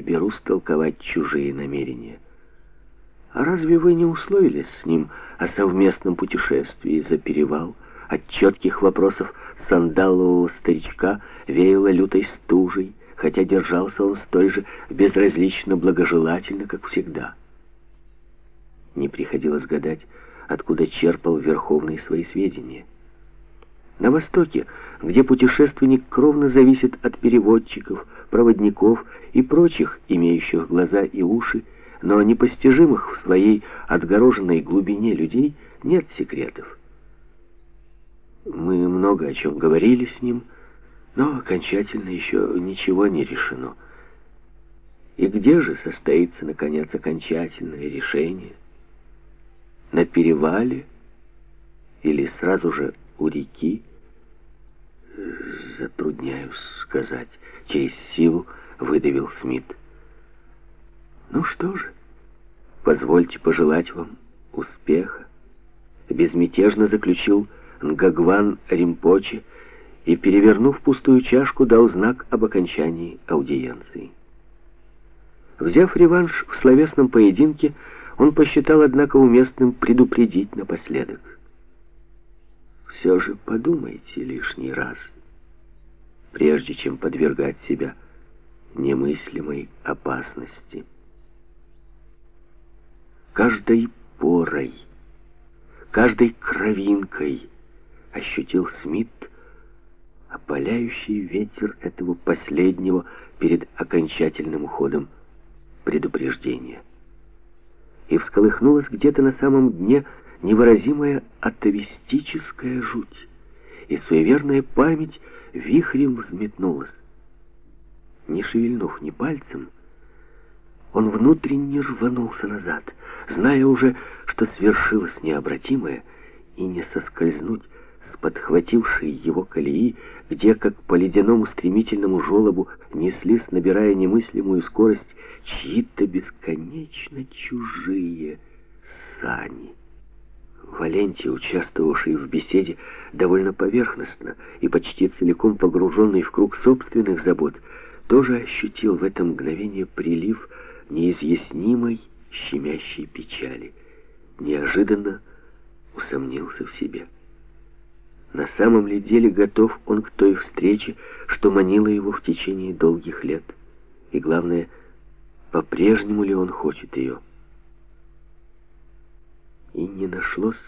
не берусь толковать чужие намерения. А разве вы не условились с ним о совместном путешествии за перевал? От четких вопросов сандалового старичка веяло лютой стужей, хотя держался он столь же безразлично благожелательно, как всегда. Не приходилось гадать, откуда черпал Верховный свои сведения. На Востоке, где путешественник кровно зависит от переводчиков, проводников и прочих, имеющих глаза и уши, но непостижимых в своей отгороженной глубине людей, нет секретов. Мы много о чем говорили с ним, но окончательно еще ничего не решено. И где же состоится, наконец, окончательное решение? На перевале или сразу же у реки? Затрудняюсь сказать. Через силу выдавил Смит. Ну что же, позвольте пожелать вам успеха. Безмятежно заключил Нгагван Римпочи и, перевернув пустую чашку, дал знак об окончании аудиенции. Взяв реванш в словесном поединке, он посчитал, однако, уместным предупредить напоследок. Все же подумайте лишний раз, прежде чем подвергать себя немыслимой опасности. Каждой порой, каждой кровинкой ощутил Смит опаляющий ветер этого последнего перед окончательным уходом предупреждения. И всколыхнулась где-то на самом дне невыразимая атовистическая жуть, и суеверная память вихрем взметнулась. Не шевельнув ни пальцем, он внутренне рванулся назад, зная уже, что свершилось необратимое, и не соскользнуть с подхватившей его колеи, где, как по ледяному стремительному желобу, неслись, набирая немыслимую скорость, чьи-то бесконечно чужие сани. Валентий, участвовавший в беседе довольно поверхностно и почти целиком погруженный в круг собственных забот, тоже ощутил в это мгновение прилив неизъяснимой щемящей печали. Неожиданно усомнился в себе. На самом ли деле готов он к той встрече, что манила его в течение долгих лет? И главное, по-прежнему ли он хочет ее? И не нашлось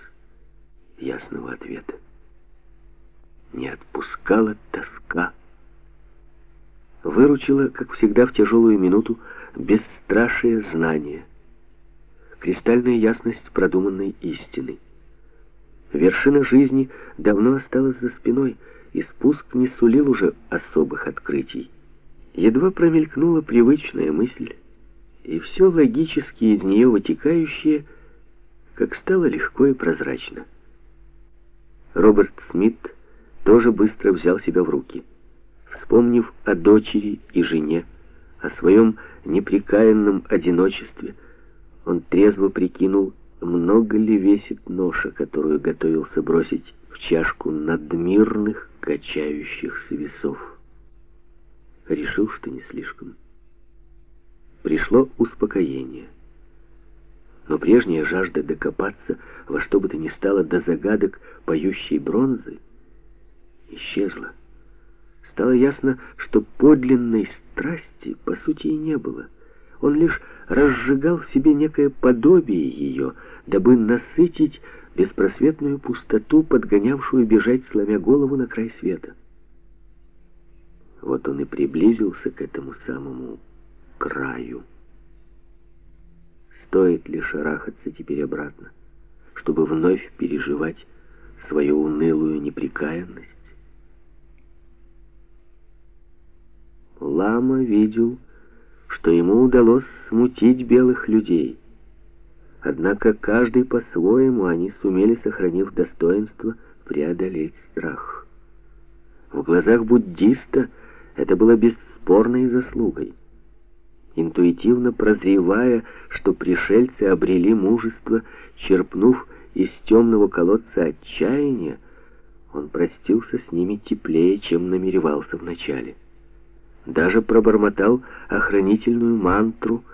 ясного ответа. Не отпускала тоска. Выручила, как всегда в тяжелую минуту, бесстрашие знания. Кристальная ясность продуманной истины. Вершина жизни давно осталась за спиной, и спуск не сулил уже особых открытий. Едва промелькнула привычная мысль, и все логически из нее вытекающее — как стало легко и прозрачно. Роберт Смит тоже быстро взял себя в руки. Вспомнив о дочери и жене, о своем неприкаянном одиночестве, он трезво прикинул, много ли весит ноша, которую готовился бросить в чашку надмирных качающихся весов. Решил, что не слишком. Пришло успокоение но прежняя жажда докопаться во что бы то ни стало до загадок поющей бронзы исчезла. Стало ясно, что подлинной страсти по сути и не было. Он лишь разжигал в себе некое подобие ее, дабы насытить беспросветную пустоту, подгонявшую бежать, сломя голову на край света. Вот он и приблизился к этому самому краю. Стоит ли шарахаться теперь обратно, чтобы вновь переживать свою унылую неприкаянность? Лама видел, что ему удалось смутить белых людей. Однако каждый по-своему они сумели, сохранив достоинство, преодолеть страх. В глазах буддиста это было бесспорной заслугой интуитивно прозревая, что пришельцы обрели мужество, черпнув из темного колодца отчаяния, он простился с ними теплее, чем намеревался вначале. даже пробормотал охранительную мантру